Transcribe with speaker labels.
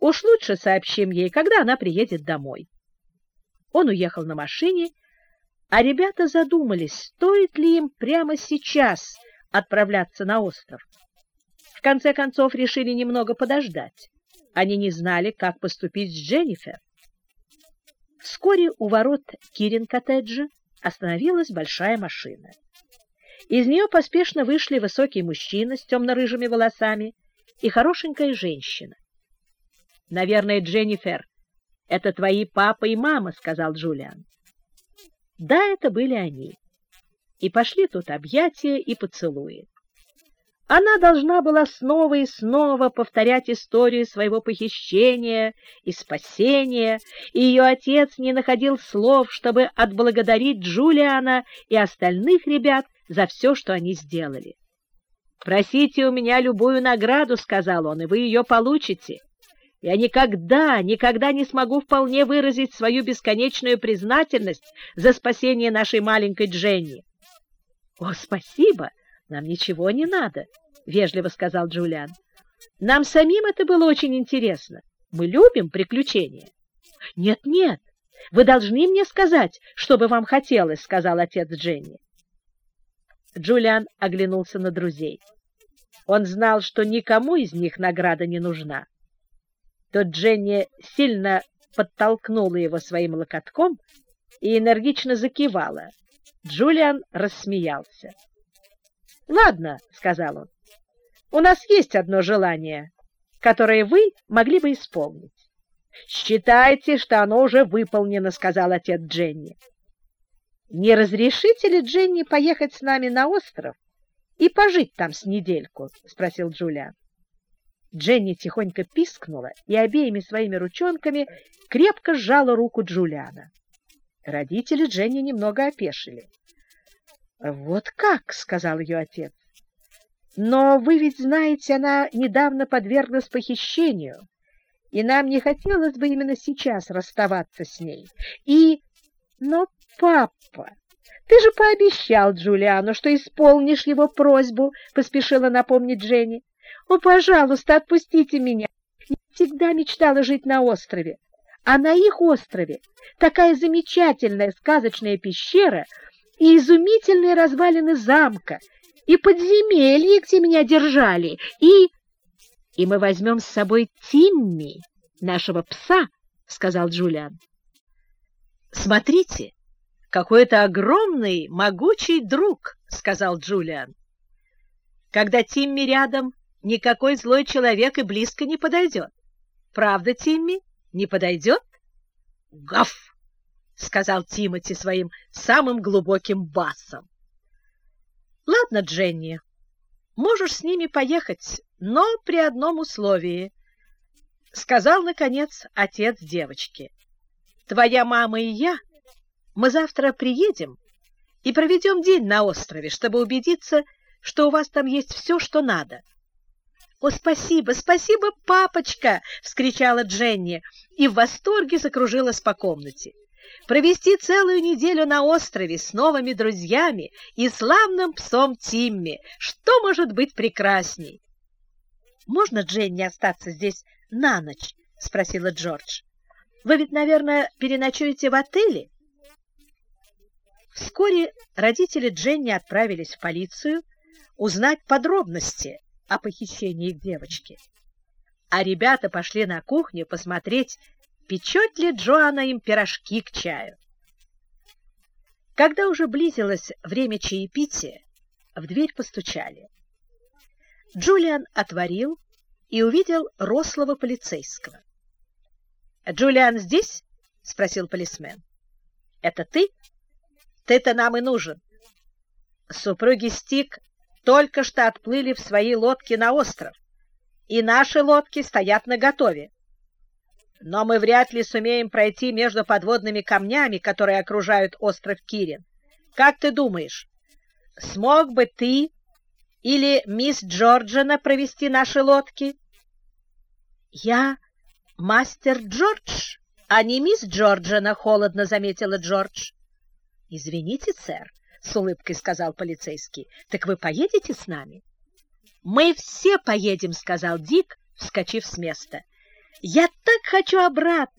Speaker 1: Уж лучше сообщим ей, когда она приедет домой. Он уехал на машине, а ребята задумались, стоит ли им прямо сейчас отправляться на остров. В конце концов решили немного подождать. Они не знали, как поступить с Дженнифер. Вскоре у ворот Кирин-коттеджа остановилась большая машина. Из нее поспешно вышли высокий мужчина с темно-рыжими волосами и хорошенькая женщина. «Наверное, Дженнифер, это твои папа и мама», — сказал Джулиан. Да, это были они. И пошли тут объятия и поцелуи. Она должна была снова и снова повторять историю своего похищения и спасения, и ее отец не находил слов, чтобы отблагодарить Джулиана и остальных ребят за все, что они сделали. «Просите у меня любую награду», — сказал он, — «и вы ее получите. Я никогда, никогда не смогу вполне выразить свою бесконечную признательность за спасение нашей маленькой Дженни». «О, спасибо! Нам ничего не надо», — вежливо сказал Джулиан. «Нам самим это было очень интересно. Мы любим приключения». «Нет-нет, вы должны мне сказать, что бы вам хотелось», — сказал отец Дженни. Джулиан оглянулся на друзей. Он знал, что никому из них награда не нужна. То Дженни сильно подтолкнула его своим локотком и энергично закивала. Джулиан рассмеялся. «Ладно», — сказал он, — «у нас есть одно желание, которое вы могли бы исполнить». «Считайте, что оно уже выполнено», — сказал отец Дженни. «Не разрешите ли Дженни поехать с нами на остров и пожить там с недельку?» — спросил Джулиан. Дженни тихонько пискнула и обеими своими ручонками крепко сжала руку Джулиана. Родители Дженни немного опешили. «Вот как!» — сказал ее отец. «Но вы ведь знаете, она недавно подверглась похищению, и нам не хотелось бы именно сейчас расставаться с ней. И... Но, папа, ты же пообещал Джулиану, что исполнишь его просьбу», — поспешила напомнить Дженни. «О, пожалуйста, отпустите меня! Я всегда мечтала жить на острове, а на их острове такая замечательная сказочная пещера — и изумительные развалины замка, и подземелье, где меня держали, и... — И мы возьмем с собой Тимми, нашего пса, — сказал Джулиан. — Смотрите, какой-то огромный, могучий друг, — сказал Джулиан. Когда Тимми рядом, никакой злой человек и близко не подойдет. Правда, Тимми, не подойдет? Гав! — сказал Тимоти своим самым глубоким басом. — Ладно, Дженни, можешь с ними поехать, но при одном условии, — сказал, наконец, отец девочки. — Твоя мама и я, мы завтра приедем и проведем день на острове, чтобы убедиться, что у вас там есть все, что надо. — О, спасибо, спасибо, папочка! — вскричала Дженни и в восторге закружилась по комнате провести целую неделю на острове с новыми друзьями и славным псом Тимми. Что может быть прекрасней? «Можно, Дженни, остаться здесь на ночь?» — спросила Джордж. «Вы ведь, наверное, переночуете в отеле?» Вскоре родители Дженни отправились в полицию узнать подробности о похищении девочки. А ребята пошли на кухню посмотреть, печет ли Джоанна им пирожки к чаю. Когда уже близилось время чаепития, в дверь постучали. Джулиан отворил и увидел рослого полицейского. «Джулиан здесь?» — спросил полисмен. «Это ты? Ты-то нам и нужен. Супруги Стик только что отплыли в свои лодки на остров, и наши лодки стоят наготове. Но мы вряд ли сумеем пройти между подводными камнями, которые окружают остров Кирин. Как ты думаешь, смог бы ты или мисс Джорджина провести наши лодки? Я мастер Джордж, а не мисс Джорджина, холодно заметила Джордж. Извините, сэр, с улыбкой сказал полицейский. Так вы поедете с нами? Мы все поедем, сказал Дик, вскочив с места. Я так хочу обратно.